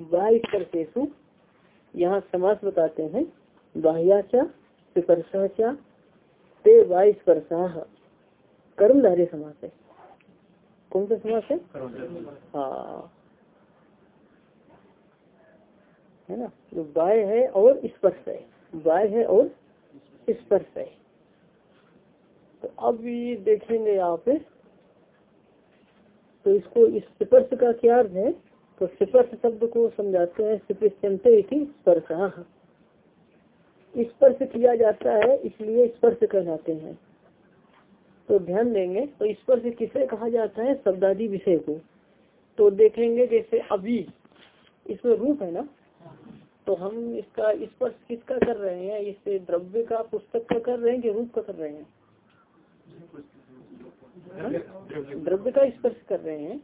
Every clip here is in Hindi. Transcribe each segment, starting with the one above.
बाईस यहाँ समास बताते हैं। बाह्याचा स्पर्शाचा ते स्पर्शा कर्मधारी समास है। कौन सा समास है? हाँ। है ना? जो बाय है और स्पर्श है। बाय है और स्पर्श है। तो अब ये देखेंगे आप तो इसको इस स्पर्श का क्या अर्थ है? तो स्पर्श शब्द को समझाते हैं स्पर्श। स्पर्श किया जाता है, इसलिए स्पर्श कहलाते हैं। तो ध्यान देंगे तो स्पर्श किसे कहा जाता है? शब्दादी विषय को। तो देखेंगे जैसे अभी, इसमें रूप है ना? तो हम इसका स्पर्श किसका कर रहे हैं? इस द्रव्य का पुस्तक का कर रहे हैं कि रूप का कर रहे हैं? द्रव्य का स्पर्श कर रहे हैं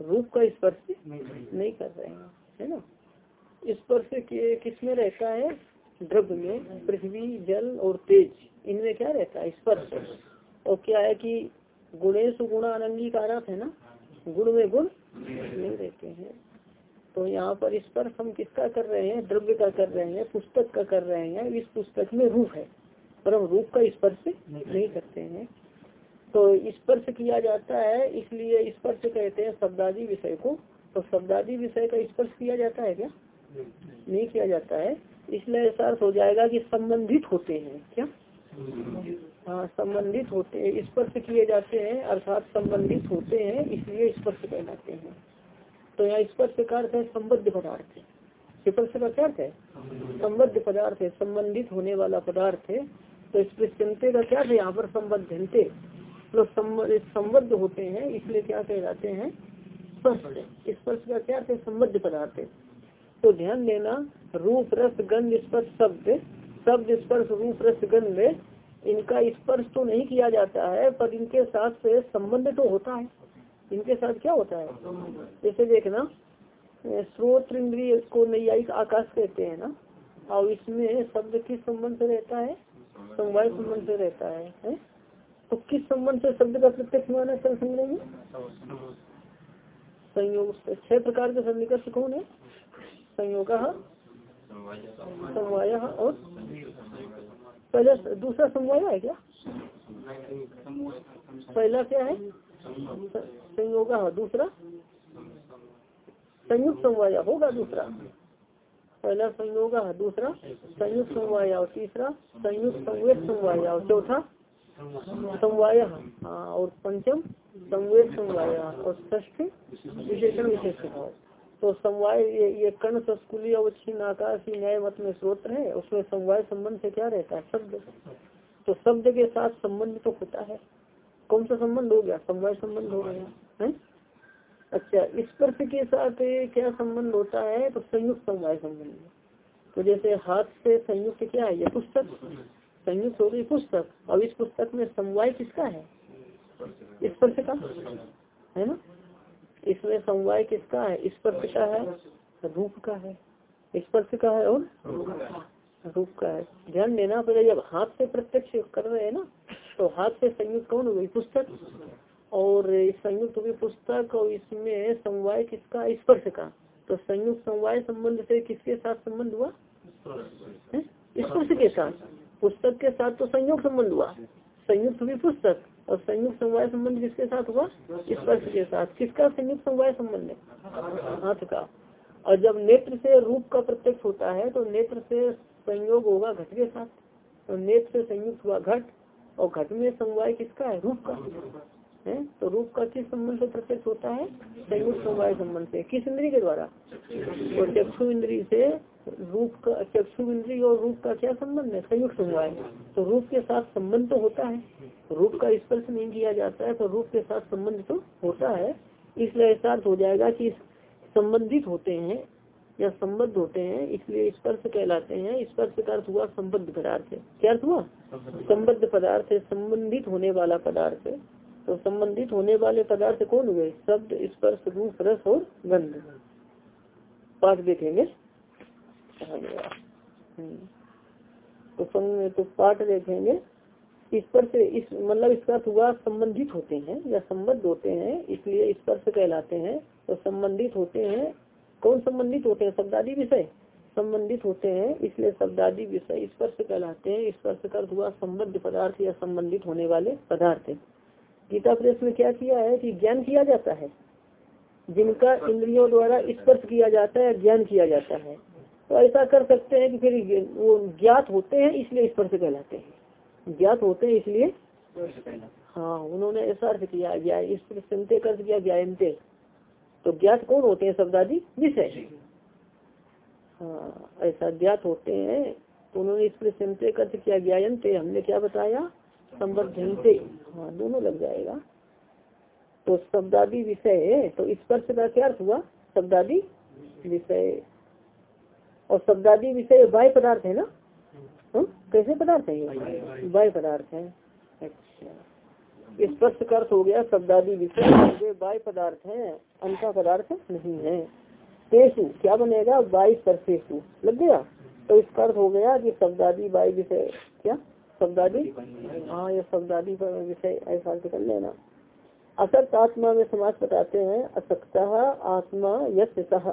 रूप का स्पर्श नहीं कर रहे हैं है ना? स्पर्श किसमें रहता है? द्रव्य में पृथ्वी जल और तेज इनमें क्या रहता है? स्पर्श। और क्या है कि गुणेश गुणा अनंगीकारा है ना? गुण में गुण नहीं रहते हैं। तो यहाँ पर स्पर्श हम किसका कर रहे हैं? द्रव्य का कर रहे हैं पुस्तक का कर रहे हैं इस पुस्तक में रूप है पर हम रूप का स्पर्श नहीं करते हैं। तो स्पर्श किया जाता है, इसलिए स्पर्श कहते हैं शब्दादी विषय को। तो शब्दादी विषय का स्पर्श किया जाता है क्या? नहीं किया जाता है। इसलिए ऐसा अर्थ हो जाएगा कि संबंधित होते हैं, क्या? हाँ संबंधित होते हैं। स्पर्श किए जाते हैं, अर्थात संबंधित होते हैं, इसलिए स्पर्श कहलाते हैं। तो यहाँ स्पर्श का अर्थ है संबद्ध पदार्थ। स्पर्श का क्या अर्थ है? संबद्ध पदार्थ है, संबंधित होने वाला पदार्थ है। तो स्पर्शनते का क्या है? यहाँ पर संबद्धनते लोग संबद्ध होते हैं इसलिए क्या कहलाते हैं? स्पर्श। का क्या है? संबद्ध पदार्थ तो ध्यान देना रूप रस गंध स्पर्श शब्द। शब्द स्पर्श रूप रस गंध इनका स्पर्श तो नहीं किया जाता है पर इनके साथ से संबंध तो होता है। इनके साथ क्या होता है? जैसे देखना स्रोत इंद्रिय को नैयायिक आकाश कहते हैं ना? और इसमें शब्द किस संबंध से रहता है? समवाय संबंध से रहता है, है? तो किस संबंध से शब्द का प्रत्यक्ष माना चल समझेंगे? संयोग छह प्रकार के सन्निकर्ष कौन है? संयोग, समवाय और पहला दूसरा समवाय है क्या? पहला क्या है? संयोग, दूसरा? संयुक्त समवाय, होगा दूसरा। पहला संयोग, दूसरा? संयुक्त समवाय और तीसरा? संयुक्त संवेद समवाय और चौथा? समवाय। हाँ और पंचम संवेद समवाय और ष्ठ विशेषण विशेष तो समवाय ये, ये कर्ण संस्कुली अवच्छिन्न आकाश न्याय मत में स्रोत्र है उसमें समवाय संबंध से क्या रहता है? शब्द। तो शब्द के साथ संबंध तो होता है। कौन सा संबंध हो गया? समवाय संबंध हो गया है? अच्छा स्पर्श के साथ क्या संबंध होता है? तो संयुक्त समवाय संबंध। तो जैसे हाथ से संयुक्त क्या है? ये पुस्तक संयुक्त हो गई पुस्तक। अब इस पुस्तक में समवाय किसका है? स्पर्श का? है ना? इसमें समवाय किसका है? स्पर्श का है? रूप का है। स्पर्श का है और? रूप का है। ध्यान देना पड़ेगा, जब हाथ से प्रत्यक्ष कर रहे हैं ना तो हाथ से संयुक्त कौन हो गई? पुस्तक। और संयुक्त हुई पुस्तक और इसमें समवाय किसका? स्पर्श का। तो संयुक्त समवाय संबंध से किसके साथ संबंध हुआ? स्पर्श के साथ। पुस्तक के साथ तो संयोग संबंध हुआ। संयुक्त भी पुस्तक और संयुक्त समवाय संबंध किसके साथ हुआ? स्पर्श के साथ। किसका संयुक्त समवाय संबंध है? हाथ का। और जब नेत्र से रूप का प्रत्यक्ष होता है तो नेत्र से संयोग होगा घट के साथ। तो नेत्र से संयुक्त हुआ घट, और घट में समवाय किसका है? रूप का। है? तो रूप का किस संबंध से प्रत्यक्ष होता है? संयुक्त समवाय संबंध से। किस इंद्री के द्वारा? और चक्षु इंद्री से रूप का, चक्षु इंद्री और रूप का क्या संबंध है? संयुक्त समवाय। तो रूप के साथ संबंध तो होता है। रूप का स्पर्श नहीं किया जाता है तो रूप के साथ संबंध तो होता है। इसलिए ऐसा हो जाएगा कि संबंधित होते हैं या संबद्ध होते हैं, इसलिए स्पर्श कहलाते हैं। स्पर्श का अर्थ हुआ संबद्ध पदार्थ। क्या अर्थ हुआ? संबद्ध पदार्थ संबंधित होने वाला पदार्थ। तो संबंधित होने वाले पदार्थ कौन हुए? शब्द, स्पर्श, रूप, रस और गंध। पाठ देखेंगे। तो तो पाठ देखेंगे। स्पर्श से इस मतलब इसका हुआ संबंधित होते हैं या संबद्ध होते हैं, इसलिए स्पर्श कहलाते हैं। तो संबंधित होते हैं। कौन संबंधित होते हैं? शब्दादी विषय संबंधित होते हैं, इसलिए शब्दादी विषय स्पर्श कहलाते हैं। स्पर्श का हुआ संबद्ध पदार्थ या संबंधित होने वाले पदार्थ। गीता प्रेस में क्या किया है कि ज्ञान किया जाता है। जिनका इंद्रियों द्वारा स्पर्श किया जाता है ज्ञान किया जाता है। तो ऐसा कर सकते हैं कि फिर वो ज्ञात होते हैं इसलिए स्पर्श कहलाते हैं। ज्ञात होते हैं इसलिए हाँ। उन्होंने ऐसा अर्थ किया गया स्पर्शनते कर दिया ज्ञानते तो ज्ञात कौन होते हैं शब्दादी? विषय। हाँ ऐसा ज्ञात होते हैं तो उन्होंने स्पर्शनते कर किया ज्ञानते हमने क्या बताया? संबद्धनते हाँ दोनों लग जाएगा। तो शब्दादी विषय है तो स्पर्श का क्या अर्थ हुआ? शब्दादी विषय। और शब्दादी विषय बाय पदार्थ है ना? हुँ? कैसे पदार्थ है ये? पदार्थ है। अच्छा। स्पर्श का अर्थ हो गया शब्दादी विषय बाय पदार्थ है अंका पदार्थ नहीं है। तेसु, क्या बनेगा? बाई स्पर्शेशु लग गया? तो इसका अर्थ हो गया कि शब्दादी बाई विषय, क्या? शब्दादी हाँ ये शब्दादी पर विषय ऐसा कर लेना। असक्त आत्मा में समाज बताते हैं, असक्त आत्मा यश सह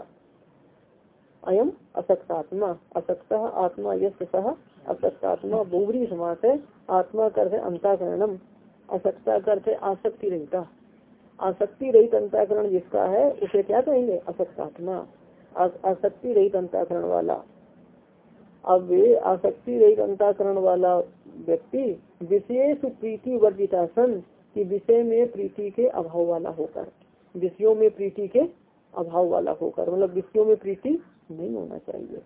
अयम असक्त आत्मा। असक्त आत्मा यश सह असक्त आत्मा बहुबरी समास है। आत्मा कर है अंताकरणम। असक्ता कर है आसक्ति रहता। आसक्ति रहित अंताकरण जिसका है, उसे क्या कहेंगे? असक्त आत्मा। आसक्ति रहित अंताकरण वाला। अब आसक्ति रहित अंताकरण वाला व्यक्ति विशेष प्रीति वर्जिता सन कि विषय में प्रीति के अभाव वाला होकर, विषयों में प्रीति के अभाव वाला होकर मतलब विषयों में प्रीति नहीं होना चाहिए।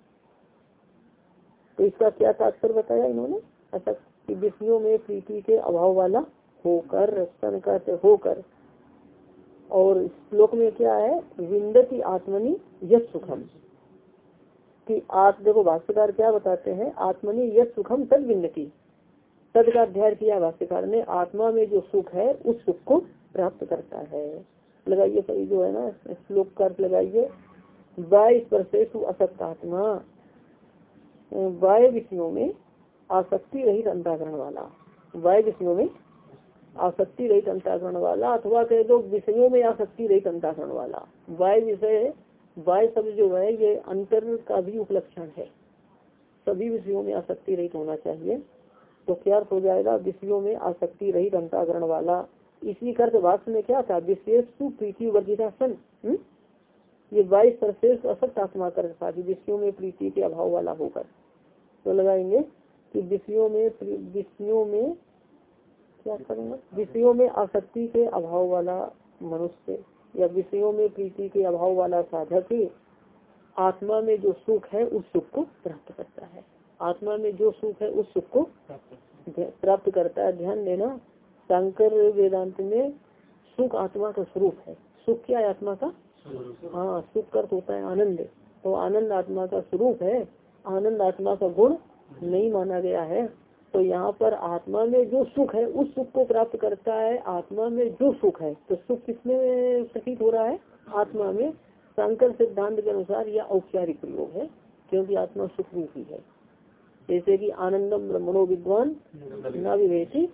तो इसका क्या तात्पर्य बताया इन्होंने? ऐसा कि विषयों में प्रीति के अभाव वाला होकर, सन कहते होकर, और श्लोक में क्या है? विंदती आत्मनि यश सुखम कि आप देखो भाष्यकार क्या बताते हैं? आत्मनि यश सुखम तद विन्दती तद का अध्ययन किया भाष्यकार ने, आत्मा में जो सुख है, उस सुख को प्राप्त करता है। लगाइए सही जो है ना, श्लोक का लगाइए। वाय स्पर्शेशु असक्त आत्मा वाय विषयों में आसक्ति रहित अंताकरण वाला। वाय विषयों में आसक्ति रहित अंताकरण वाला, अथवा कह दो विषयों में आसक्ति रहित अंताकरण वाला। वाय विषय वाय शब्द जो है, ये अंतर का भी उपलक्षण है। सभी विषयों में आसक्ति रहित होना चाहिए। तो क्या अर्थ हो जाएगा? विषयों में आसक्ति रहित अंताकरण वाला। इसी कर्थ वास्तव में क्या था? विशेष प्रीति वर्जिता सन हम्म? ये बाईस सर्वश्रेष्ठ असक्त आत्मा कर विषयों में प्रीति के अभाव वाला होकर। तो लगाएँगे कि विषयों में विषयों में क्या करूँगा? विषयों में आसक्ति के अभाव वाला मनुष्य या विषयों में प्रीति के अभाव वाला साधक आत्मा में जो सुख है, उस सुख को प्राप्त करता है। आत्मा में जो सुख है, उस सुख को प्राप्त करता है। ध्यान देना, शंकर वेदांत में सुख आत्मा का स्वरूप है। सुख क्या है आत्मा का? हाँ सुख कर होता है आनंद। तो आनंद आत्मा का स्वरूप है। आनंद आत्मा का गुण नहीं माना गया है। तो यहाँ पर आत्मा में जो सुख है, उस सुख को प्राप्त करता है आत्मा में जो सुख है। तो सुख किसमें प्रतीत हो रहा है? आत्मा में। शंकर सिद्धांत के अनुसार यह औपचारिक प्रयोग है, क्योंकि आत्मा सुख रूप ही। है जैसे कि आनंदम ब्रह्मणो विद्वान न विवेची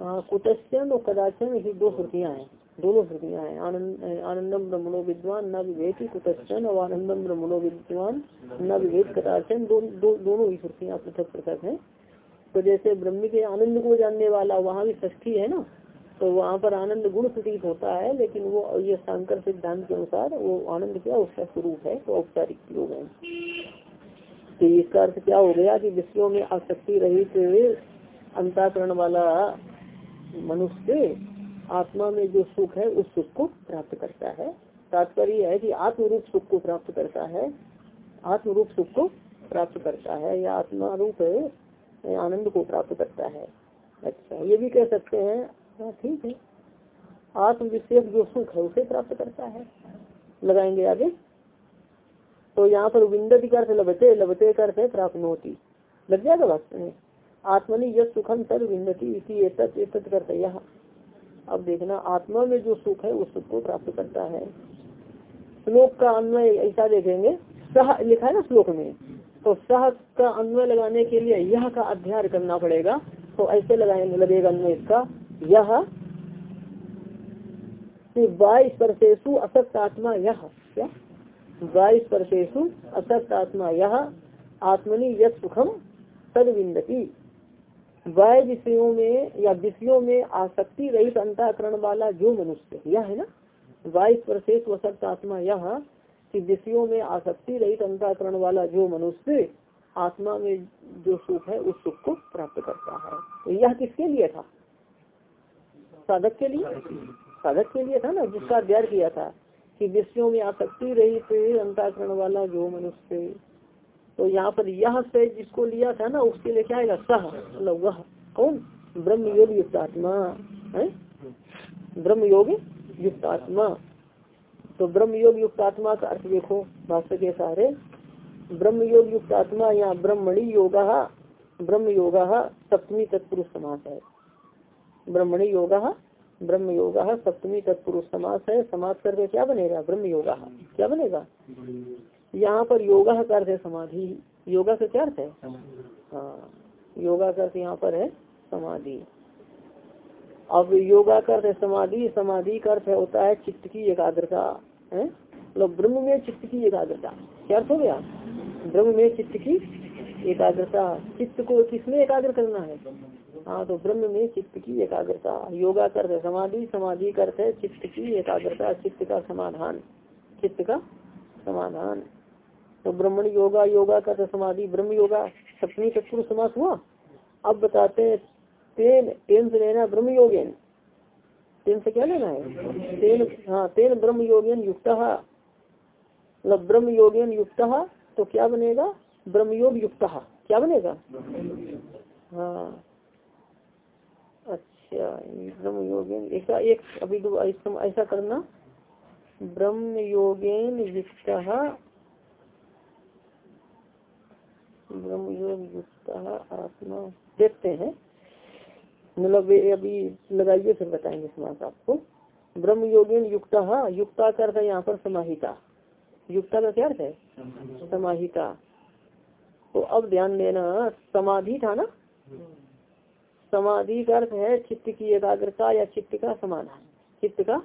कुतश्चन और कदाचन ही दो श्रुतियाँ हैं। दोनों श्रुतियाँ हैं। आनंद, आनंदम ब्रह्मणो विद्वान न कुतश्चन और आनंदम ब्रह्मणो विद्वान न विवेक कदाचन दोनों ही श्रुतियाँ पृथक पृथक हैं। तो जैसे ब्रह्म के आनंद को जानने वाला वहाँ भी ष्ठी है ना तो वहाँ पर आनंद गुण प्रतीत होता है, लेकिन वो ये शंकर सिद्धांत के अनुसार वो आनंद क्या उसका स्वरूप है तो औपचारिक प्रयोग है। तो इसका अर्थ क्या हो गया कि विषयों में आसक्ति रहित अंताकरण वाला मनुष्य आत्मा में जो सुख है, उस सुख को प्राप्त करता है। तात्पर्य है कि आत्मरूप सुख को प्राप्त करता है, आत्मरूप सुख को प्राप्त करता है, या आत्मा रूप आनंद को प्राप्त करता है। अच्छा ये भी कह सकते हैं हाँ ठीक है। आत्म विशेष जो सुख है, उसे प्राप्त करता है। लगाएँगे आगे। तो यहाँ पर विंदती कर लभते लभते करते प्राप्त होती लग जाएगा वास्तव में आत्मनि यह सुखम तद विन्दती करते यहाँ अब देखना, आत्मा में जो सुख है, उस सुख को प्राप्त करता है। श्लोक का अन्वय ऐसा देखेंगे। सह लिखा है ना श्लोक में? तो सह का अन्वय लगाने के लिए यह का अध्ययन करना पड़ेगा। तो ऐसे लगाएँगे लगेगा अन्वय इसका। यह बाईस परसेसु असक्त आत्मा यह, क्या? बाईस परसेसु असक्त आत्मा यह, आत्मनि यद सुखम तद वाय विषयों में या विषयों में आसक्ति रहित अंताकरण वाला जो मनुष्य, यह है ना? बाईस परसेस वसक्त आत्मा यह कि विषयों में आसक्ति रहित अंताकरण वाला जो मनुष्य आत्मा में जो सुख है, उस सुख को प्राप्त करता है। तो यह किसके लिए था? साधक के लिए? साधक के लिए था ना, जिसका अध्ययन किया था कि विषयों में आसक्ति रहित अंताकरण वाला जो मनुष्य। तो यहाँ पर यह से जिसको लिया था ना, उसके लिए क्या आएगा? सह मतलब वह। कौन? ब्रह्म योग युक्त आत्मा है? ब्रह्म योग युक्त आत्मा तो ब्रह्म योग युक्त आत्मा का अर्थ देखो भाष्य के सहारे ब्रह्म योग युक्त आत्मा यहाँ ब्रह्मणी योग ब्रह्म योग सप्तमी तत्पुरुष समास है। ब्रह्मणी योग ब्रह्म योग सप्तमी तत्पुरुष समास है। समास करके क्या बनेगा? ब्रह्म योग क्या बनेगा? यहाँ पर योगा का अर्थ है समाधि। योगा का क्या अर्थ है? हाँ योगा का अर्थ यहाँ पर है समाधि। अब योगा का अर्थ समाधि समाधि का अर्थ होता है चित्त की एकाग्रता, है? मतलब ब्रह्म में चित्त की एकाग्रता। क्या अर्थ हो गया? ब्रह्म में चित्त की एकाग्रता। चित्त को किसमें एकाग्र करना है? हाँ तो ब्रह्म में चित्त की एकाग्रता। योगा कर समाधि समाधि करते है चित्त की एकाग्रता, चित्त का समाधान। चित्त का समाधान। तो ब्रह्मण योगा योगा का तो समाधि, ब्रह्म योगा। सप्तमी तत्पुरुष समास हुआ। अब बताते हैं तेन तेन से लेना ब्रह्म योगेन तेन से क्या लेना है? तेन हाँ तेन ब्रह्म योगेन युक्त। मतलब ब्रह्म योगेन युक्त तो क्या बनेगा? ब्रह्म योग युक्त। क्या बनेगा? हाँ। अच्छा ब्रह्म योगेन ऐसा एक अभी ऐसा करना। ब्रह्म योगेन युक्त। ब्रह्म योग युक्त आत्मा। देखते हैं। मतलब अभी लगाइए फिर बताएँगे समाज आपको। ब्रह्म योगिन युक्ता युक्ता कर यहाँ पर समाहिता। युक्ता का क्या अर्थ है? समाहिता। तो अब ध्यान देना समाधि था ना? समाधि का अर्थ है चित्त की एकाग्रता या चित्त का समाधान। चित्त का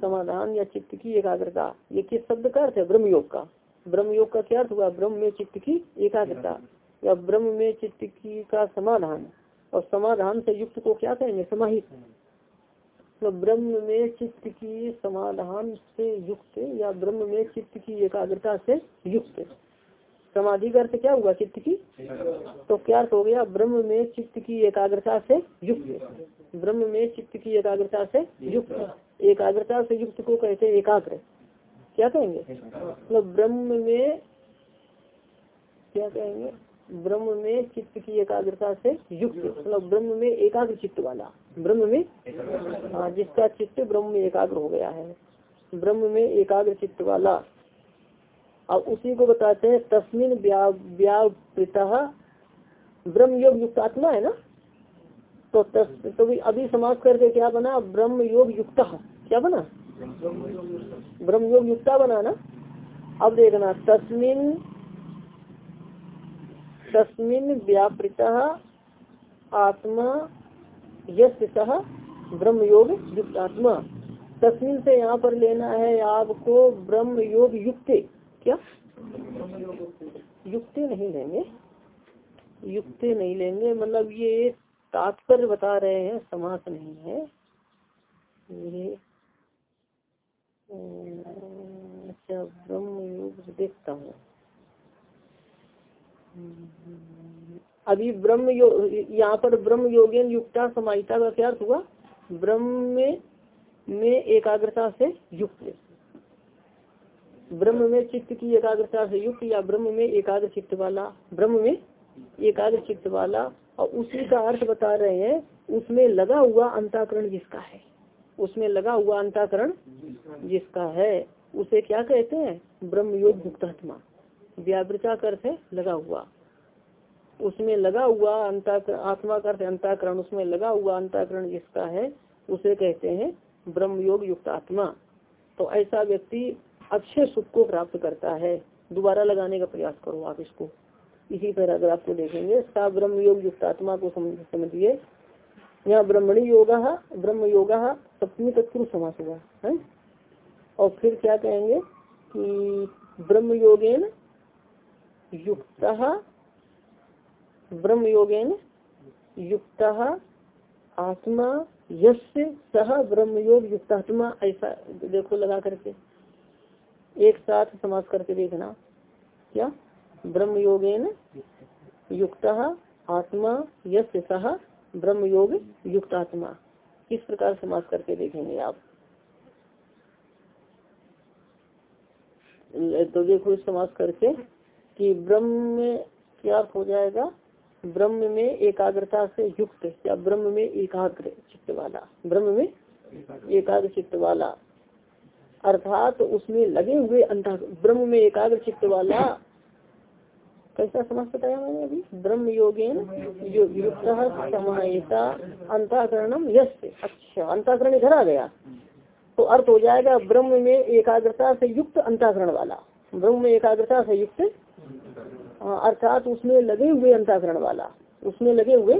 समाधान या चित्त की एकाग्रता। ये किस शब्द का अर्थ है? ब्रह्म योग का। ब्रह्म योग का क्या अर्थ हुआ? ब्रह्म में चित्त की एकाग्रता। या ब्रह्म में चित्त की का समाधान। और समाधान से युक्त को क्या कहेंगे? समाहित। तो ब्रह्म में चित्त की समाधान से युक्त या ब्रह्म में चित्त की एकाग्रता से युक्त? समाधि का अर्थ क्या हुआ चित्त की? तो क्या अर्थ हो गया? ब्रह्म में चित्त की एकाग्रता से युक्त। ब्रह्म में चित्त की एकाग्रता से युक्त। एकाग्रता से युक्त को कहते हैं एकाग्र। क्या कहेंगे? मतलब ब्रह्म में क्या कहेंगे? ब्रह्म में चित्त की एकाग्रता से युक्त मतलब ब्रह्म में एकाग्र चित्त वाला। ब्रह्म में हाँ जिसका चित्त ब्रह्म में एकाग्र हो गया है। ब्रह्म में एकाग्र चित्त वाला। अब उसी को बताते हैं तस्मिन व्यावृत ब्रह्म योग युक्त आत्मा है ना? तो तस तो भी अभी समाप्त करके क्या बना? ब्रह्म योग युक्त। क्या बना? ब्रह्म योग युक्ता बना ना? अब देखना तस्मिन तस्मिन व्यापृत आत्मा यश ब्रह्म योग युक्त आत्मा तस्मिन से यहाँ पर लेना है आपको ब्रह्म योग युक्त। क्या? युक्ति नहीं लेंगे। युक्ति नहीं लेंगे मतलब ये तात्पर्य बता रहे हैं, समास नहीं है। ये अच्छा ब्रह्म योग देखता हूँ। अभी ब्रह्म यहाँ पर ब्रह्म योगेन युक्ता समाहिता का क्या अर्थ हुआ? ब्रह्म में एकाग्रता से युक्त। ब्रह्म में चित्त की एकाग्रता से युक्त या ब्रह्म में एकाग्र चित्त वाला, ब्रह्म में एकाग्र चित्त वाला, और उसी का अर्थ बता रहे हैं, उसमें लगा हुआ अंताकरण जिसका है। उसमें लगा हुआ अंताकरण जिसका है, उसे क्या कहते हैं? ब्रह्म योग मुक्तात्मा। व्यावृता अर्थ है, लगा हुआ। उसमें लगा हुआ अंताकरण आत्मा का अर्थ अंताकरण, उसमें लगा हुआ अंताकरण जिसका है, उसे कहते हैं ब्रह्म योग युक्त आत्मा। तो ऐसा व्यक्ति अच्छे सुख को प्राप्त करता है। दोबारा लगाने का प्रयास करो आप इसको। इसी पैराग्राफ को देखेंगे। सा ब्रह्म योग युक्त आत्मा को समझिए। यहाँ ब्रह्मणी योग ब्रह्म योग सप्तमी तत्पुरुष समास हुआ, है? और फिर क्या कहेंगे कि ब्रह्म योगेन युक्त ब्रह्म योगेन युक्त आत्मा यश सह ब्रह्म योग युक्तात्मा ऐसा देखो लगा करके, एक साथ समास करके देखना, क्या? ब्रह्म योगेन युक्त आत्मा यश सह ब्रह्म योग युक्तात्मा किस प्रकार समास करके देखेंगे आप। तो देखो इस समास करके कि ब्रह्म में क्या हो जाएगा? ब्रह्म में एकाग्रता से युक्त या ब्रह्म में एकाग्र चित्त वाला? ब्रह्म में एकाग्र चित्त वाला। अर्थात उसमें लगे हुए अंत ब्रह्म में एकाग्र चित्त वाला। कैसा समझ बताया मैंने अभी? ब्रह्म योगेन युक्त समाहिता अंताकरणम यश अच्छा अंताकरण इधर आ गया। तो अर्थ हो जाएगा ब्रह्म में एकाग्रता से युक्त अंताकरण वाला। ब्रह्म में एकाग्रता से युक्त हाँ, अर्थात उसमें लगे हुए अंताकरण वाला। उसमें लगे हुए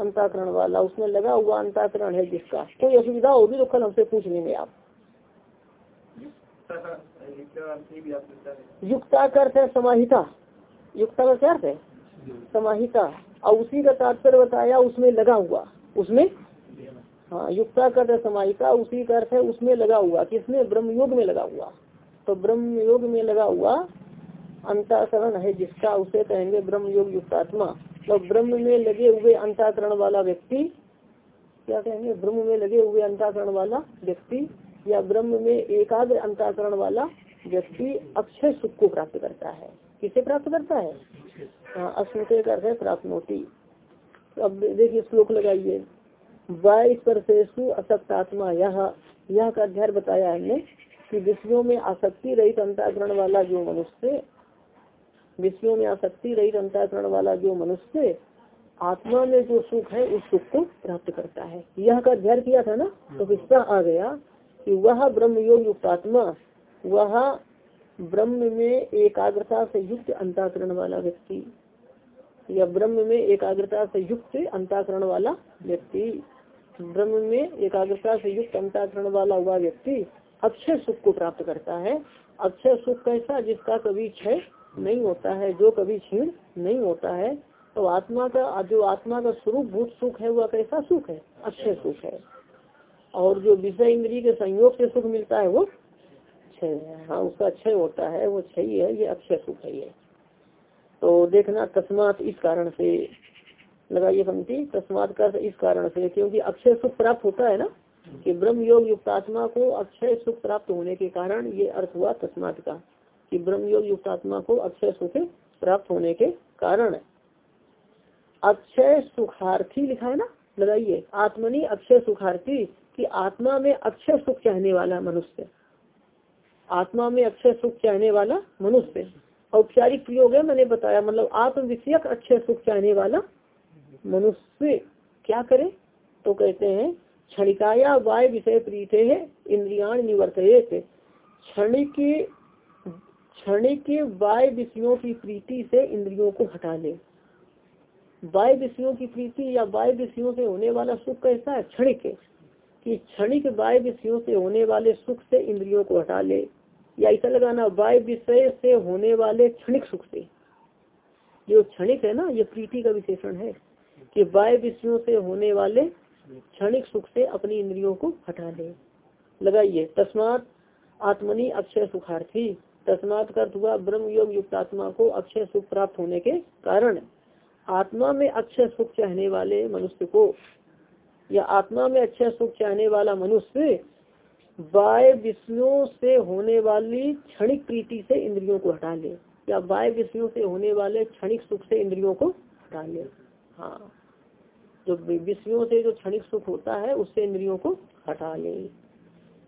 अंताकरण वाला। उसमें लगा हुआ अंताकरण है जिसका। कोई असुविधा होगी तो कल हमसे पूछ लेंगे आप। युक्ता का अर्थ है समाहिता। युक्ता का क्या अर्थ है? समाहिता। और उसी का तात्पर्य बताया उसमें लगा हुआ। उसमें? हाँ युक्ता का अर्थ समाहिता। उसी का अर्थ है उसमें लगा हुआ। किसमें? ब्रह्म योग में लगा हुआ। तो ब्रह्म योग में लगा हुआ अंताकरण है, जिसका उसे कहेंगे ब्रह्म योग युक्त आत्मा तो ब्रह्म में लगे हुए अंताकरण वाला व्यक्ति, क्या कहेंगे? ब्रह्म में लगे हुए अंताकरण वाला व्यक्ति, या ब्रह्म में एकाग्र अंताकरण वाला व्यक्ति अक्षय सुख को प्राप्त करता है। किसे प्राप्त करता है? हाँ अस्मृत करते प्राप्त होती अब देखिए श्लोक लगाइए। बाईस परसेसु असक्तात्मा यह यह का अध्याय बताया हमने कि विषयों में आसक्ति रहित अंताकरण वाला जो मनुष्य विषयों में आसक्ति रहित अंताकरण वाला जो मनुष्य आत्मा में जो सुख है उस सुख को प्राप्त करता है। यह का अध्ययन किया था ना? तो किसका आ गया कि वह ब्रह्म योग युक्त आत्मा वह ब्रह्म में एकाग्रता से युक्त अंताकरण वाला व्यक्ति या ब्रह्म में एकाग्रता से युक्त अंताकरण वाला व्यक्ति ब्रह्म में एकाग्रता से युक्त अंताकरण वाला हुआ व्यक्ति अक्षय सुख को प्राप्त करता है। अक्षय सुख कैसा? जिसका कभी क्षय नहीं होता है, जो कभी क्षीण नहीं होता है तो आत्मा का, जो आत्मा का स्वरूप भूत सुख है, वह कैसा सुख है? अक्षय सुख है। और जो विषय इंद्रिय के संयोग से सुख मिलता है, वो क्षय है। हाँ उसका क्षय होता है, वो क्षय है ये अक्षय सुख है ये। तो देखना तस्मात इस कारण से, लगाइए पंक्ति, तस्मात कर इस कारण से, क्योंकि अक्षय सुख प्राप्त होता है ना, कि ब्रह्म योग युक्त आत्मा को अक्षय सुख प्राप्त होने के कारण ये अर्थ हुआ तस्मात का। कि ब्रह्म योग युक्त आत्मा को अक्षय सुख प्राप्त होने के कारण अक्षय सुखार्थी लिखा है ना? लगाइए आत्मनि अक्षय सुखार्थी, कि आत्मा में अक्षय सुख चाहने वाला मनुष्य। आत्मा में अक्षय सुख चाहने वाला मनुष्य। औपचारिक प्रयोग है, मैंने बताया मतलब आत्म विषयक अक्षय सुख चाहने वाला मनुष्य। क्या करे? तो कहते हैं, क्षणिकाया वाय विषय प्रीते है इंद्रिया निवर्त क्षणिक क्षणिक वाय विषयों की प्रीति से इंद्रियों को हटा ले। वाय विषयों की प्रीति या वाय विषयों से होने वाला सुख कैसा है? क्षणिक कि। क्षणिक वाय विषयों से होने वाले सुख से इंद्रियों को हटा ले। या ऐसा लगाना, वाय विषय से होने वाले क्षणिक सुख से। जो क्षणिक है ना, ये प्रीति का विशेषण है कि वाय विषयों से होने वाले क्षणिक सुख से अपनी इंद्रियों को हटा ले। लगाइए, तस्मात आत्मनि अक्षय सुखार्थी। तस्मात का हुआ ब्रह्म योग युक्त आत्मा को अक्षय सुख प्राप्त होने के कारण आत्मा में अक्षय सुख चाहने वाले मनुष्य को, या आत्मा में अक्षय सुख चाहने वाला मनुष्य वाय विषयों से होने वाली क्षणिक प्रीति से इंद्रियों को हटा ले, या वाय विषयों से होने वाले क्षणिक सुख से इंद्रियों को हटा ले। हाँ जो विषयों से जो क्षणिक सुख होता है, उससे इंद्रियों को हटा ले।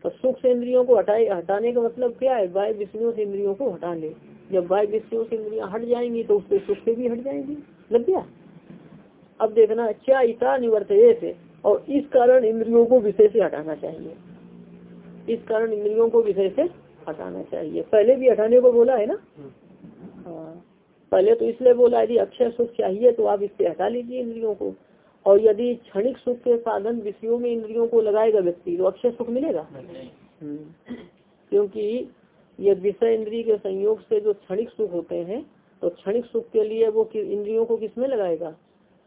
तो सुख से इंद्रियों को हटाए हटाने का मतलब क्या है? वाय विषयों से इंद्रियों को हटा ले। जब वाय विषयों से इंद्रिया हट जाएँगी तो उससे सुख से भी हट जाएँगी। लग गया? अब देखना क्या इता निवर्त और इस कारण इंद्रियों को विषय से हटाना चाहिए। इस कारण इंद्रियों को विषय से हटाना चाहिए। पहले भी हटाने को बोला है ना? हाँ। पहले तो इसलिए बोला यदि अक्षय सुख चाहिए तो आप इससे हटा लीजिए इंद्रियों को। और यदि क्षणिक सुख के साधन विषयों में इंद्रियों को लगाएगा व्यक्ति तो अक्षय सुख मिलेगा। क्योंकि ये विषय इंद्रिय के संयोग से जो क्षणिक सुख होते हैं तो क्षणिक सुख के लिए वो इंद्रियों को किसमें लगाएगा?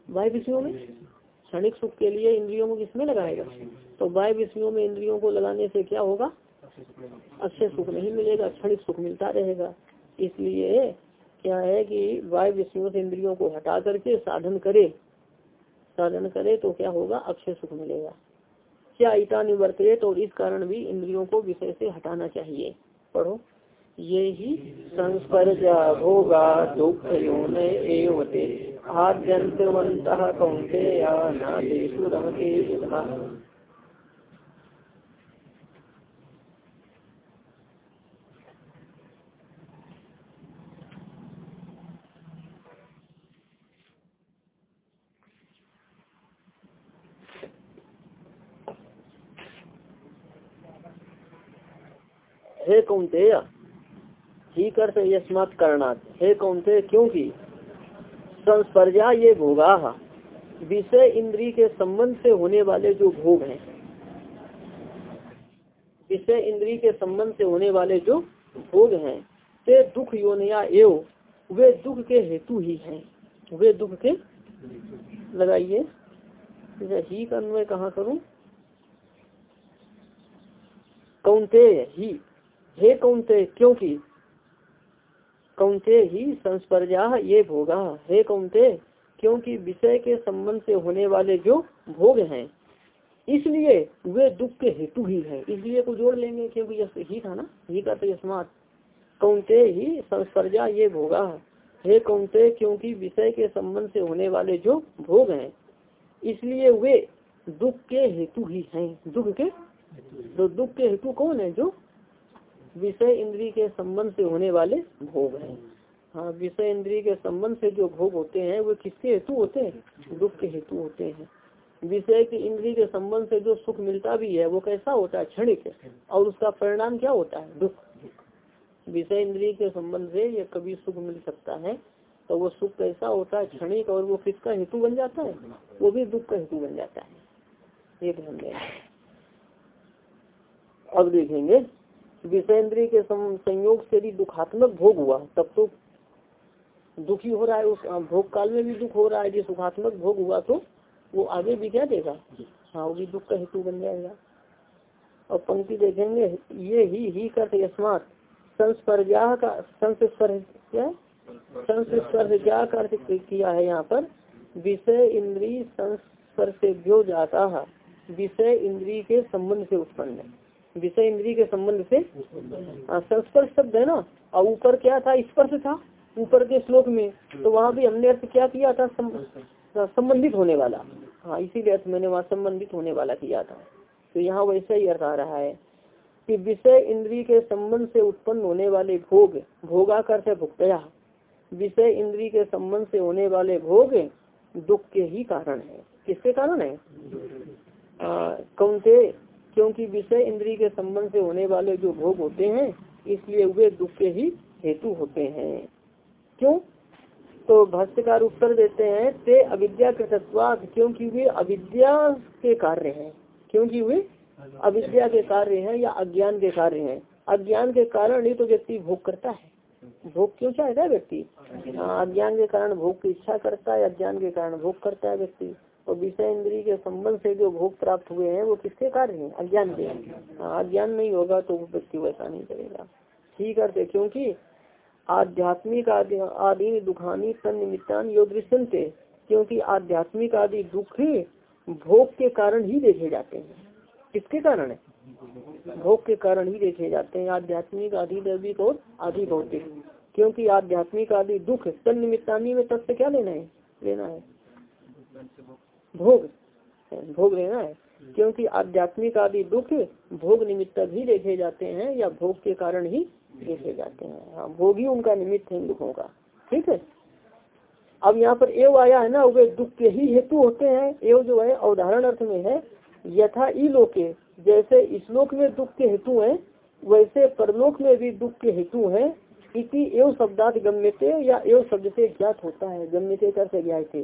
बाह्य विषयों में? क्षणिक सुख के लिए इंद्रियों को किसमें लगाएगा? तो बाह्य विषयों में इंद्रियों को लगाने से क्या होगा? अक्षय सुख नहीं मिलेगा क्षणिक सुख मिलता रहेगा। इसलिए क्या है कि वायु विषयों से इंद्रियों को हटा करके साधन करे। साधन करे तो क्या होगा? अक्षय सुख मिलेगा। क्या ईटा निवर्तित तो इस कारण भी इंद्रियों को विषय से हटाना चाहिए? पढ़ो। ये ही संस्पर्जा भोगा दुख योन कौंते या हे कौनते ही करते यस्मात करणात। हे कौनते क्योंकि संस्पर्जा ये भोगा। विषय इंद्री के संबंध से होने वाले जो भोग हैं, विषय इंद्री के संबंध से होने वाले जो भोग हैं, ते दुख योनिया एव, वे दुख के हेतु ही हैं। वे दुख के लगाइए। ही का अन्वय कहाँ करूँ? कौनते ही। हे कौनते? क्योंकि? कौनते ही संस्पर्जा ये भोगा। हे कौनते? क्योंकि विषय के संबंध से होने वाले जो भोग हैं, इसलिए वे दुख के हेतु ही है। इसलिए को जोड़ लेंगे, क्योंकि ही था ना? ही का तो कौनते ही संस्पर्जा ये भोगा। हे कौनते? क्योंकि विषय के संबंध से होने वाले जो भोग हैं, इसलिए वे दुख के हेतु ही हैं। दुख के? तो दुख के हेतु कौन है जो विषय इंद्री के संबंध से होने वाले भोग हैं। हाँ विषय इंद्री के संबंध से जो भोग होते हैं, वो किसके हेतु होते हैं? दुख के हेतु होते हैं। विषय के इंद्री के संबंध से जो सुख मिलता भी है, वो कैसा होता है? क्षणिक और उसका परिणाम क्या होता है? दुख। विषय इंद्री के संबंध से ये कभी सुख मिल सकता है तो वो सुख कैसा होता है? क्षणिक और वो किसका हेतु बन जाता है? वो भी दुख का हेतु बन जाता है। ये ध्यान दें अब देखेंगे विषेंद्री के संयोग से भी दुखात्मक भोग हुआ तब तो दुखी हो रहा है उस भोग काल में भी दुख हो रहा है जो सुखात्मक भोग हुआ तो वो आगे भी क्या देगा? हाँ वो भी दुख का हेतु बन जाएगा। और पंक्ति देखेंगे ये ही ही कर यस्मात संस्पर्जा का संस्पर्जा अर्थ किया है यहाँ पर? विषय इंद्री संस्पर से जो जाता। है विषय इंद्री के संबंध से उत्पन्न है। विषय इंद्रिय के संबंध से? हाँ, संस्पर्श शब्द है ना? और ऊपर क्या था? स्पर्श था ऊपर के श्लोक में। तो वहाँ भी हमने अर्थ क्या किया था? संबंधित होने वाला। हाँ इसीलिए अर्थ मैंने वहाँ संबंधित होने वाला किया था। तो यहाँ वैसा ही अर्थ आ रहा है कि विषय इंद्रिय के संबंध से उत्पन्न होने वाले भोग भोगा कर भुगतया विषय इंद्रिय के संबंध से होने वाले भोग दुख के ही कारण है। किसके कारण है कौन से? क्योंकि विषय इंद्रिय के संबंध से होने वाले जो भोग होते हैं इसलिए वे दुख के ही हेतु होते हैं। क्यों? तो भाष्यकार उत्तर देते हैं ते अविद्या कृतत्वाद क्योंकि वे अविद्या के कार्य हैं। क्योंकि वे अविद्या के कार्य हैं या अज्ञान के कार्य हैं। अज्ञान के कारण ही तो व्यक्ति भोग करता है। भोग क्यों चाहता है व्यक्ति? हाँ, अज्ञान के कारण भोग की इच्छा करता है अज्ञान के कारण भोग करता है व्यक्ति। और विषय इंद्रिय के संबंध से जो भोग प्राप्त हुए हैं वो किसके कार्य हैं? अज्ञान के। हाँ, अज्ञान नहीं होगा तो व्यक्ति वैसा नहीं करेगा। ठीक है क्योंकि आध्यात्मिक आदि आदि दुखानी तन निमित्तान योग दृश्यंते क्योंकि आध्यात्मिक आदि दुख भोग के कारण ही देखे जाते हैं। किसके कारण? है भोग के कारण ही देखे जाते हैं। आध्यात्मिक आदि दैविक और आदि भौतिक क्योंकि आध्यात्मिक आदि दुख तन निमित्तानी में तत्व क्या लेना है? लेना है। भोग भोग लेना है। क्योंकि आध्यात्मिक आदि दुख भोग निमित्त भी देखे जाते हैं या भोग के कारण ही देखे जाते हैं। हाँ भोग ही उनका निमित्त है, दुखों का। ठीक है? अब यहाँ पर एव आया है ना, वे दुख के ही हेतु होते हैं। एव जो है, अवधारण अर्थ में है, यथा ई लोके, जैसे इस लोक में दुख के हेतु है, वैसे परलोक में भी दुख के हेतु है, इति एवं शब्दात गम्यते या एवं शब्द से ज्ञात होता है। गम्यते कर से ज्ञात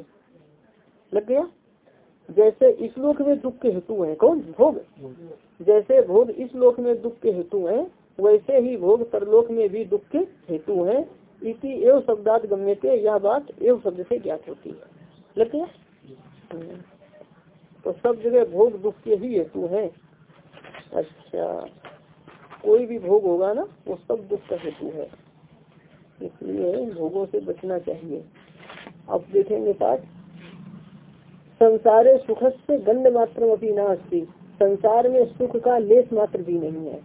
लग गया? जैसे इस लोक में दुख के हेतु है, कौन? भोग। जैसे भोग इस लोक में दुख के हेतु है, वैसे ही भोग परलोक में भी दुख के हेतु है। इसी एवं शब्दात गम्यते, यह बात एवं शब्द से ज्ञात होती है। गया? तो सब जगह भोग दुख के ही हेतु है। अच्छा कोई भी भोग होगा ना, वो सब दुख का हेतु है। इसलिए भोगों से बचना चाहिए। अब देखेंगे पाठ। संसारे सुख से गंध मात्र अपनी नास्ती। संसार में सुख का लेस मात्र भी नहीं है।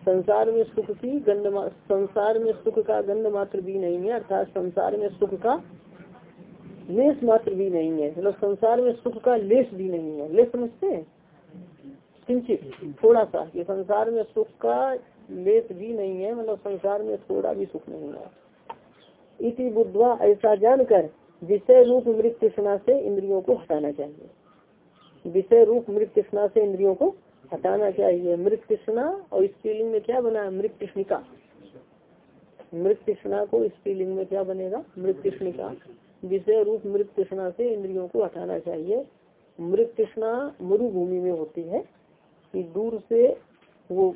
संसार में सुख की गंध संसार में सुख का गंध मात्र भी नहीं है, अर्थात संसार में सुख का लेस मात्र भी नहीं है। मतलब संसार में सुख का लेस भी नहीं है। लेस समझते हैं? किंचित थोड़ा सा ये संसार में सुख का लेस भी नहीं है मतलब संसार में थोड़ा भी सुख नहीं है। इसी बुद्धवा ऐसा जानकर विषय रूप मृत तृष्णा से इंद्रियों को हटाना चाहिए। विषय रूप मृत तृष्णा से इंद्रियों को हटाना चाहिए। मृत तृष्णा और स्त्रीलिंग में क्या बना मृत कृष्णिका मृत तृष्णा को स्त्रीलिंग में क्या बनेगा? मृत कृष्णिका विषय रूप मृत तृष्णा से इंद्रियों को हटाना चाहिए। मृत तृष्णा मरुभूमि में होती है कि दूर से वो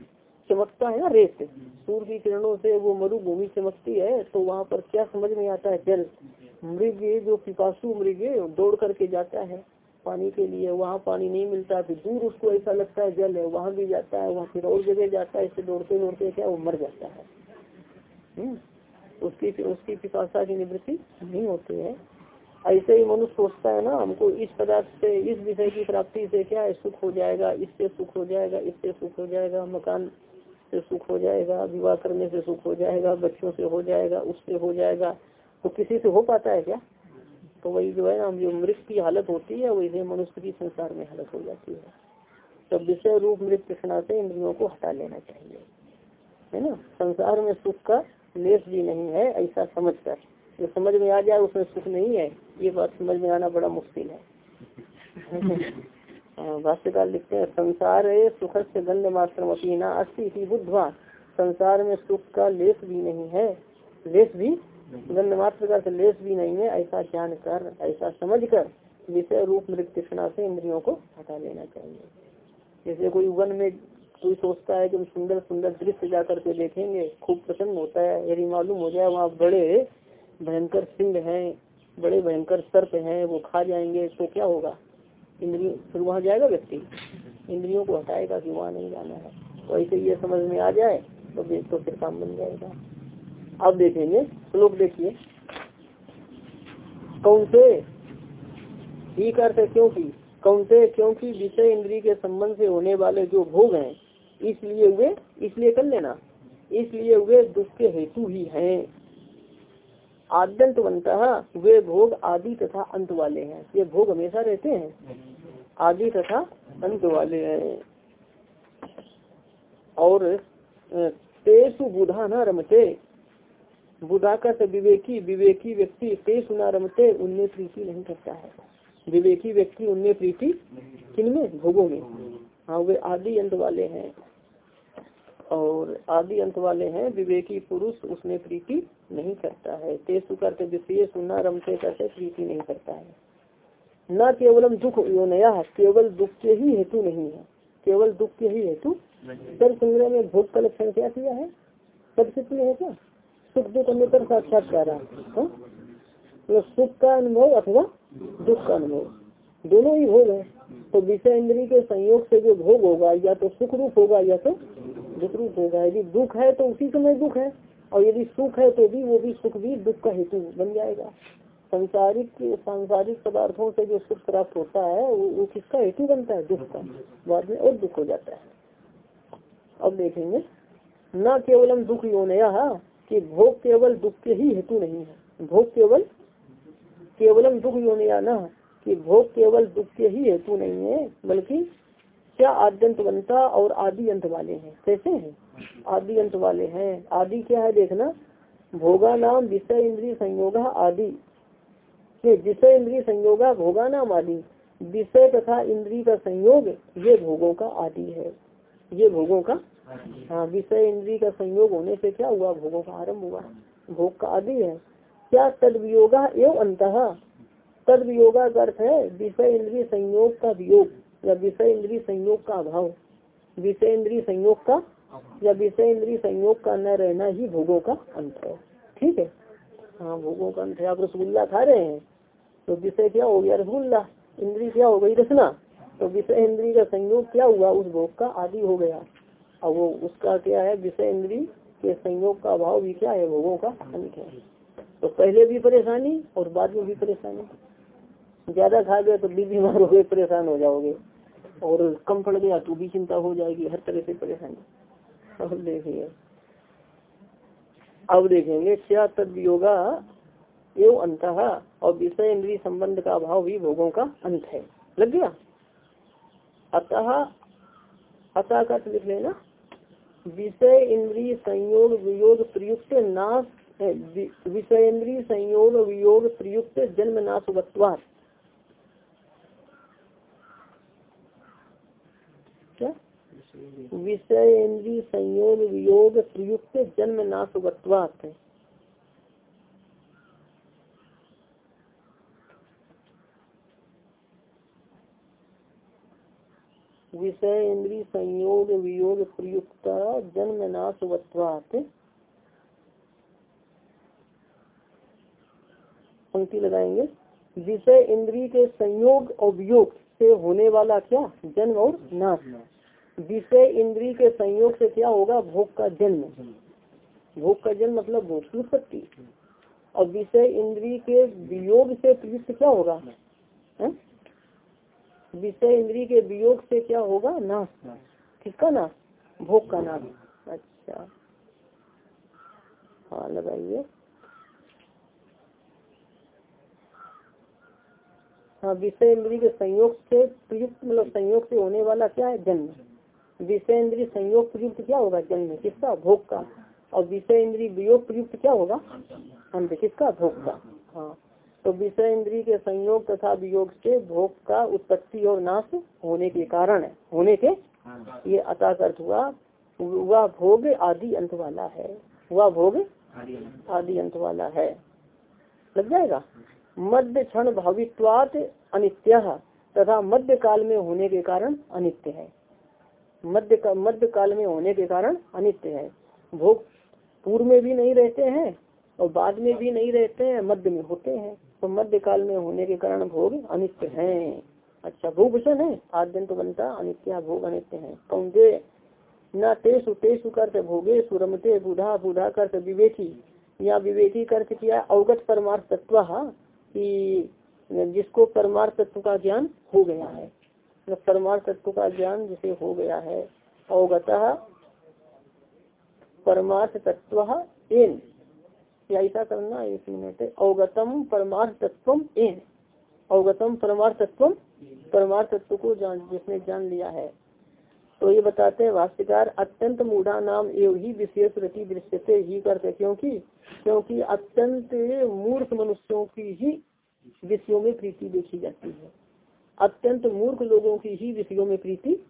चमकता है ना, रेत। सूर्य की किरणों से वो मरुभूमि चमकती है तो वहाँ पर क्या समझ में आता है? जल। मृग जो पिपासु मृग दौड़ करके जाता है पानी के लिए। वहाँ पानी नहीं मिलता फिर दूर उसको ऐसा लगता है जल है वहाँ भी जाता है वहाँ फिर और जगह जाता है इससे दौड़ते दौड़ते क्या वो मर जाता है। हम्म, उसकी उसकी पिपासा की निवृत्ति नहीं होती है। ऐसे ही मनुष्य सोचता है ना हमको इस पदार्थ से इस विषय की प्राप्ति से क्या सुख हो जाएगा? इससे सुख हो जाएगा इससे सुख हो जाएगा मकान से सुख हो जाएगा विवाह करने से सुख हो जाएगा बच्चों से हो जाएगा उससे हो जाएगा। तो किसी से हो पाता है क्या? तो वही जो है ना जो मृत की हालत होती है वैसे मनुष्य की संसार में हालत हो जाती है। तो विषय रूप मृत कृष्णा से इंद्रियों को हटा लेना चाहिए। है ना? संसार में सुख का लेस भी नहीं है ऐसा समझ कर जो समझ में आ जाए उसमें सुख नहीं है। ये बात समझ में आना बड़ा मुश्किल है। हाँ, भाष्यकार लिखते हैं संसार सुख से गंध मात्र अपीना अस्थि बुद्धवा। संसार में सुख का लेस भी नहीं है। लेस भी गंध मात्र का लेस भी नहीं है ऐसा ज्ञान कर, ऐसा समझ कर विषय रूप मृत कृष्णा से इंद्रियों को हटा लेना चाहिए। जैसे कोई वन में कोई सोचता है कि हम सुंदर सुंदर दृश्य जा करके देखेंगे, खूब प्रसन्न होता है, यदि मालूम हो जाए वहाँ बड़े भयंकर सिंह हैं, बड़े भयंकर सर्प हैं, वो खा जाएँगे तो क्या होगा? इंद्रियों, फिर वहाँ जाएगा व्यक्ति? इंद्रियों को हटाएगा कि वहाँ नहीं जाना है। तो ये समझ में आ जाए तो तो फिर काम बन जाएगा। अब देखेंगे, श्लोक देखिए। कौन से ही करते क्योंकि। कौन से क्योंकि विषय इंद्री के संबंध से होने वाले जो भोग हैं, इसलिए वे, इसलिए कर लेना। इसलिए वे दुख के हेतु ही हैं। आद्यंत बनता वे भोग आदि तथा अंत वाले हैं। ये भोग हमेशा रहते हैं। आदि तथा अंत वाले हैं। और तेसु बुधा न रमते। बुधाकर विवेकी विवेकी व्यक्ति ते सुना रमते उनमें प्रीति नहीं करता है। विवेकी व्यक्ति उनमें प्रीति किनमें? भोगों में। हाँ वे आदि अंत वाले हैं। और आदि अंत वाले हैं विवेकी पुरुष उसमें प्रीति नहीं करता है। तेसु करते विषय सुना रमते करते प्रीति नहीं करता है। न केवलम दुख नया केवल दुख के ही हेतु नहीं है। केवल दुख के ही हेतु सर्व संग्रह में भोग का लक्षण क्या किया है? सब चित्र है क्या? सुख दुख अन्यतर साक्षात्कार तो सुख का अनुभव अथवा दुख का अनुभव। दोनों ही भोग है। तो विषय इंद्री के संयोग से जो भोग होगा या तो सुख रूप होगा या तो दुख रूप होगा। यदि दुख है तो उसी समय दुख है। और यदि सुख है तो भी वो भी सुख भी दुख का हेतु बन जाएगा। संसारिक सांसारिक पदार्थों से जो सुख प्राप्त होता है वो, वो किसका हेतु बनता है? दुख का। बाद में और दुख हो जाता है। अब देखेंगे। न केवलम दुख योनया कि भोग केवल दुख के ही हेतु नहीं है। भोग केवल केवलम दुख योनिया न, कि भोग केवल दुख के ही हेतु नहीं है, बल्कि क्या आद्यंत बनता और आदि अंत वाले हैं? कैसे हैं? आदि अंत वाले हैं। आदि क्या है देखना? भोगा नाम विषय इंद्रिय संयोग आदि। विषय इंद्रिय संयोगा भोगा नाम आदि। विषय तथा इंद्रिय का संयोग ये भोगों का आदि है। ये भोगों का हाँ विषय इंद्री का संयोग होने से क्या हुआ? भोगों का आरंभ हुआ। भोग का आदि है। क्या तद वियोगा एवं अंत? तद वियोगा का अर्थ है विषय इंद्रिय संयोग का वियोग या विषय इंद्रिय संयोग का अभाव। विषय इंद्रिय संयोग का या विषय इंद्रिय संयोग का न रहना ही भोगों का अंत है। ठीक है? हाँ भोगों का अंत है। आप रसगुल्ला खा रहे हैं तो विषय क्या हो गया? रसगुल्ला। इंद्री क्या हो गई? रचना तो विषय इंद्री का संयोग क्या हुआ? उस भोग का आदि हो गया। और वो उसका क्या है, विषय इंद्री के संयोग का अभाव भी क्या है, भोगों का अंत है। तो पहले भी परेशानी और बाद में भी परेशानी। ज़्यादा खा गए तो भी बीमार हो गए, परेशान हो जाओगे। और कम पड़ गया तो भी चिंता हो जाएगी, हर तरह से परेशानी। अब देखिए। अब देखेंगे, क्या तद योगा एवं अंत और विषय इंद्रिय संबंध का अभाव भी भोगों का अंत है। लग गया? अतः अतः का लिख लेना। विषय इंद्रिय संयोग वियोग प्रयुक्त नाश विषय इंद्रिय संयोग वियोग प्रयुक्त जन्म नाश वत्वा क्या? विषय इंद्रिय संयोग वियोग प्रयुक्त जन्म नाश विषय इंद्रिय संयोग वियोग प्रयुक्त जन्म नाश वत्वात। पंक्ति लगाएँगे। विषय इंद्रिय के संयोग और वियोग से होने वाला क्या? जन्म और नाश। विषय इंद्रिय के संयोग से क्या होगा? भोग का जन्म। भोग का जन्म मतलब भोग की उत्पत्ति। और विषय इंद्रिय के वियोग से प्रयुक्त क्या होगा? है? विषय इंद्रिय के वियोग से क्या होगा? नाश। किसका नाश भोग का नाश। अच्छा। हाँ लगाइए। हाँ विषय इंद्रिय के संयोग से प्रयुक्त मतलब संयोग से होने वाला क्या है? जन्म। विषय इंद्रिय संयोग प्रयुक्त क्या होगा? जन्म। किसका? भोग का। और विषय इंद्रिय वियोग प्रयुक्त क्या होगा? अंत। किसका? भोग का। हाँ। तो विषय इंद्रिय के संयोग तथा वियोग से भोग का उत्पत्ति और नाश होने के कारण होने के ये अतः अर्थ हुआ वह भोग आदि अंत वाला है। वह भोग आदि अंत। वाला है। लग जाएगा? मध्य क्षण भावित्वात अनित्य तथा मध्य काल में होने के कारण अनित्य है। मध्य का मध्य काल में होने के कारण अनित्य है। भोग पूर्व में भी नहीं रहते हैं और बाद में भी नहीं रहते हैं, मध्य में होते हैं तो मध्य काल में होने के कारण भोग अनित्य है। अच्छा भोग भूषण है आद्यंत बनता, अनित्य भोग अनित्य है। कौंदे न तेसु तेसु करते भोगे, सुरमते, बुधा बुधा करते विवेकी। या विवेकी करते किया अवगत परमार्थ तत्व कि जिसको परमार्थ तत्व का ज्ञान हो गया है। परमार्थ तत्व का ज्ञान जिसे हो गया है, अवगत परमार्थ तत्व एन। ऐसा करना एक मिनट अवगतम परमार्थ तत्व अवगतम परमार्थ तत्व परमार्थ तत्व को जान, जिसने जान लिया है। तो ये बताते हैं, भाष्यकार, अत्यंत मूढ़ा नाम एवं ही विशेष रति दृश्यते ही करते क्योंकि क्योंकि अत्यंत मूर्ख मनुष्यों की ही विषयों में प्रीति देखी जाती है। अत्यंत मूर्ख लोगों की ही विषयों में प्रीति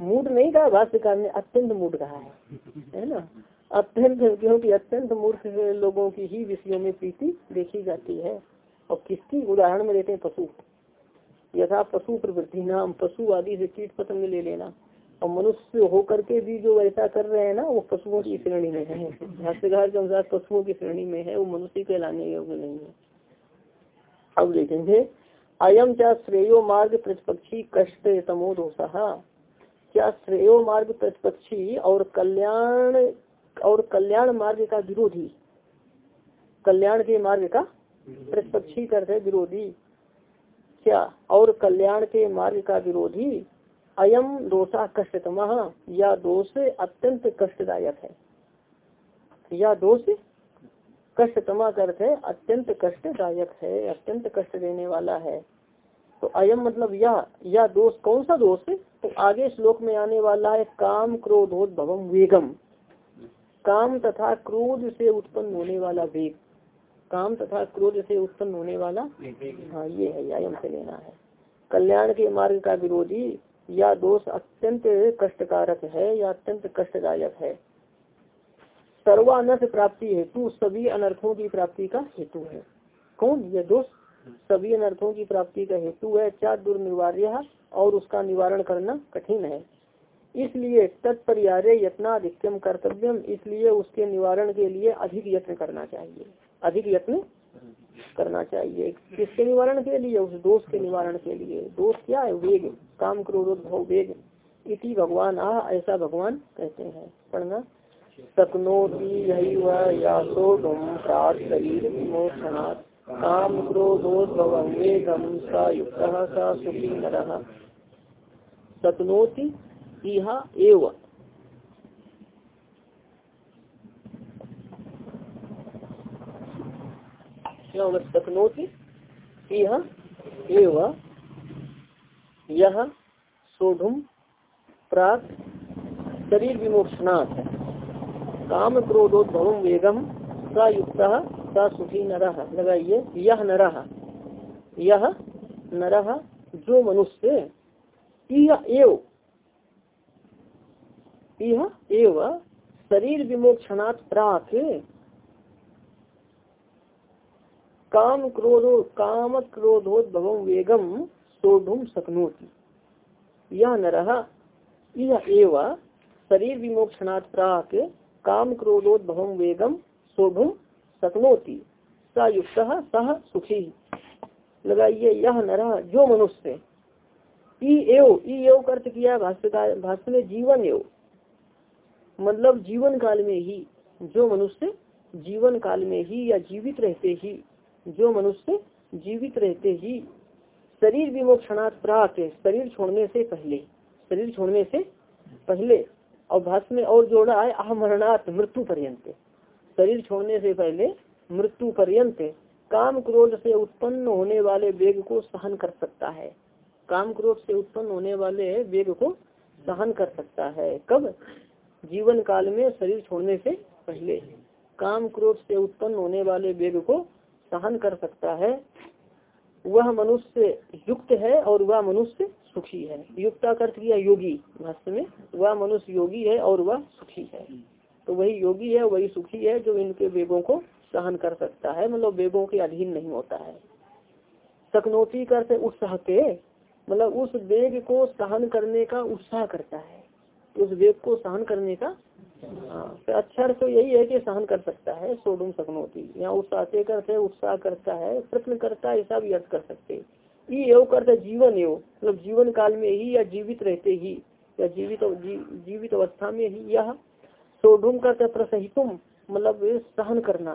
मूड नहीं कहा, भाष्यकार ने अत्यंत मूड कहा है। है ना? अत्यंत क्योंकि अत्यंत मूर्ख लोगों की ही विषयों में प्रीति देखी जाती है। और किसकी? उदाहरण में लेते हैं पशु। यथा पशु प्रवृत्ति नाम, पशु आदि से कीट पतंग ले लेना। और मनुष्य होकर के भी जो ऐसा कर रहे हैं ना, वो पशुओं की श्रेणी में है। भाष्यकार के अनुसार पशुओं की श्रेणी में है, वो मनुष्य कहलाने योग्य नहीं है। अब देखेंगे। अयम क्या श्रेयो मार्ग प्रतिपक्षी कष्ट तमोदोषा क्या श्रेयो मार्ग प्रतिपक्षी और कल्याण और कल्याण मार्ग का विरोधी। कल्याण के मार्ग का प्रतिपक्षी करते विरोधी। क्या? और कल्याण के मार्ग का विरोधी। अयम दोषा कष्टतम, या दोष अत्यंत कष्टदायक है। या दोष कष्टतमा है अत्यंत कष्टदायक है, अत्यंत कष्ट देने वाला है। तो अयम मतलब यह या दोष, कौन सा दोष? तो आगे श्लोक में आने वाला है, काम क्रोधोद्भवम वेगम। काम तथा क्रोध से उत्पन्न होने वाला वेग। काम तथा क्रोध से उत्पन्न होने वाला हाँ ये है यम से लेना है। कल्याण के मार्ग का विरोधी या दोष अत्यंत कष्टकारक है या अत्यंत कष्टदायक है। सर्वानर्थ प्राप्ति हेतु सभी अनर्थों की प्राप्ति का हेतु है। कौन? यह दोष। सभी अनर्थों की प्राप्ति का हेतु है। क्या दुर्निवार्य और उसका निवारण करना कठिन है। इसलिए तत्परिहारे यत्नाधिक्यम कर्तव्यम इसलिए उसके निवारण के लिए अधिक यत्न करना चाहिए। अधिक यत्न करना चाहिए। किसके निवारण के लिए? उस दोष के निवारण के लिए। दोष क्या है? वेग। काम क्रोधोद्भव वेग। इति भगवान आ, ऐसा भगवान कहते हैं। पढ़ना। शक्नोति काम क्रोधोद्भव वेगम सा युक्त, सा सुखी नर। शक्नोति इहा एव। इह एव। यह सोढ़ुम प्राक शरीर विमोक्षणाथ काम क्रोधोद्भव वेगम। स युक्त, स सुखी नर। लगाइए यह नर। यह नर जो मनुष्य। एव। यह एव शरीर विमोक्षणात् प्राक काम क्रोधो काम क्रोधोद्भव वेगम सोढ़ुम सकनोति यह नर यह एव शरीर विमोक्षणात् प्राक काम क्रोधोद्भव वेगम शोभुम सकनोति स युक्त सह सुखी। लगाइए यह नर, जो मनुष्य। ई एव ई एव अर्थ किया भाष्य भाष्य में जीवन एव। मतलब जीवन काल में ही, जो मनुष्य जीवन काल में ही या जीवित रहते ही, जो मनुष्य जीवित रहते ही, शरीर विमोक्षणात् प्राक शरीर छोड़ने से पहले, शरीर छोड़ने से पहले, और भाष्य में और जोड़ा है अहमरणात् मृत्यु पर्यंत शरीर छोड़ने से पहले, मृत्यु पर्यंत काम क्रोध से उत्पन्न होने वाले वेग को सहन कर सकता है। काम क्रोध से उत्पन्न होने वाले वेग को सहन कर सकता है। कब? जीवन काल में शरीर छोड़ने से पहले काम क्रोध से उत्पन्न होने वाले वेग को सहन कर सकता है। वह मनुष्य युक्त है और वह मनुष्य सुखी है। युक्ता अर्थ किया योगी, भाष्य में। वह मनुष्य योगी है और वह सुखी है। तो वही योगी है, वही सुखी है जो इनके वेगों को सहन कर सकता है मतलब वेगों के अधीन नहीं होता है। सकनोती करते उत्साह के मतलब उस वेग को सहन करने का उत्साह करता है। उस वेग को सहन करने का हाँ तो अक्षर तो यही है कि सहन कर सकता है सोडुम सकनोती यहाँ उत्साह करते उत्साह करता है प्रश्न करता है ऐसा भी अर्थ कर सकते ये करते जीवन एव मतलब जीवन काल में ही या जीवित रहते ही या जीवित जी, जीवित अवस्था में ही यह सोडुम करते प्रसहितुम मतलब सहन करना।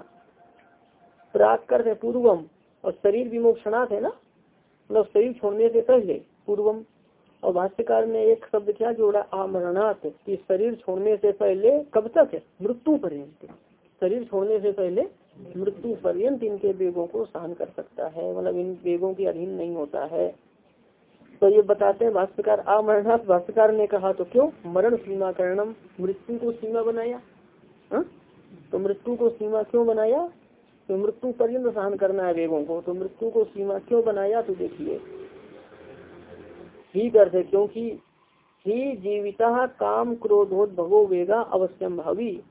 प्राग करते पूर्वम और शरीर विमोक्षणाथ है ना मतलब शरीर छोड़ने से पहले पूर्वम और भाष्यकार ने एक शब्द क्या जोड़ा? आमरणात। कि शरीर छोड़ने से पहले कब तक? मृत्यु पर्यंत शरीर छोड़ने से पहले मृत्यु पर्यंत इनके वेगों को सहन कर सकता है मतलब इन वेगों के अधीन नहीं होता है। तो ये बताते हैं भाष्यकार आमरणाथ भाष्यकार ने कहा तो क्यों? मरण सीमा करणम। मृत्यु को सीमा बनाया। हा? तो मृत्यु को सीमा क्यों बनाया? तो मृत्यु पर्यंत सहन करना है वेगों को। तो मृत्यु को सीमा क्यों बनाया? तो देखिए ही करते क्योंकि ही जीविता काम क्रोधोद्भवो वेगा अवश्यम भावी।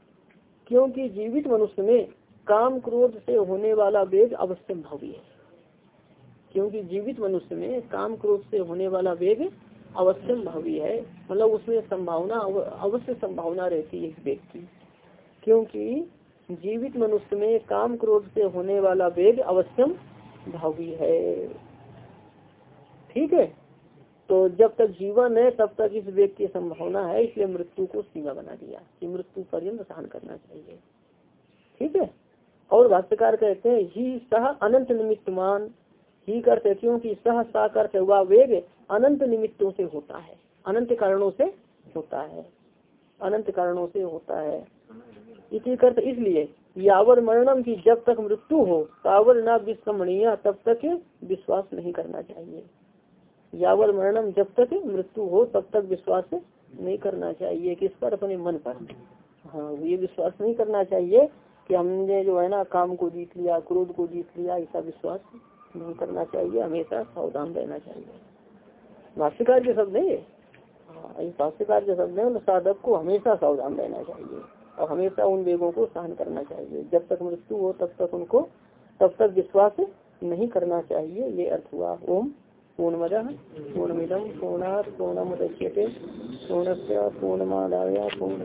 क्योंकि जीवित मनुष्य में काम क्रोध से होने वाला वेग अवश्यम भावी है। क्योंकि जीवित मनुष्य में काम क्रोध से होने वाला वेग अवश्यम भावी है। मतलब उसमें संभावना अवश्य संभावना रहती है इस वेग की। क्योंकि जीवित मनुष्य में काम क्रोध से होने वाला वेग अवश्यम भावी है। ठीक है? तो जब तक जीवन है, तब तक इस वेग की संभावना है, इसलिए मृत्यु को सीमा बना दिया। कि मृत्यु पर्यंत सहन करना चाहिए। ठीक है? और भाष्यकार कहते हैं, ही सह अनंत निमित्तमान। ही करते क्योंकि सह सा करते हुआ वेग अनंत निमित्तों से होता है। अनंत कारणों से होता है। अनंत कारणों से होता है। इसी करते, इसलिए यावर मरणम की जब तक मृत्यु हो, तावर न विस्मरणीय, तब तक विश्वास नहीं करना चाहिए। यावर मरणम जब तक मृत्यु हो, तब तक विश्वास नहीं करना चाहिए किस पर अपने मन पर। हाँ ये विश्वास नहीं करना चाहिए कि हमने जो है ना, काम को जीत लिया, क्रोध को जीत लिया, ऐसा विश्वास नहीं करना चाहिए। हमेशा सावधान रहना चाहिए। भाष्यकार के शब्द नहीं भाष्यकार के शब्द है साधक को हमेशा सावधान रहना चाहिए और हमेशा उन वेगों को सहन करना चाहिए। जब तक मृत्यु हो, तब तक उनको, तब तक विश्वास नहीं करना चाहिए। ये अर्थ हुआ। ओम पूर्णमद पूर्णमिदम पूर्णात पूर्णमुदच्यते पूर्णस्य पूर्णमादाय पूर्ण।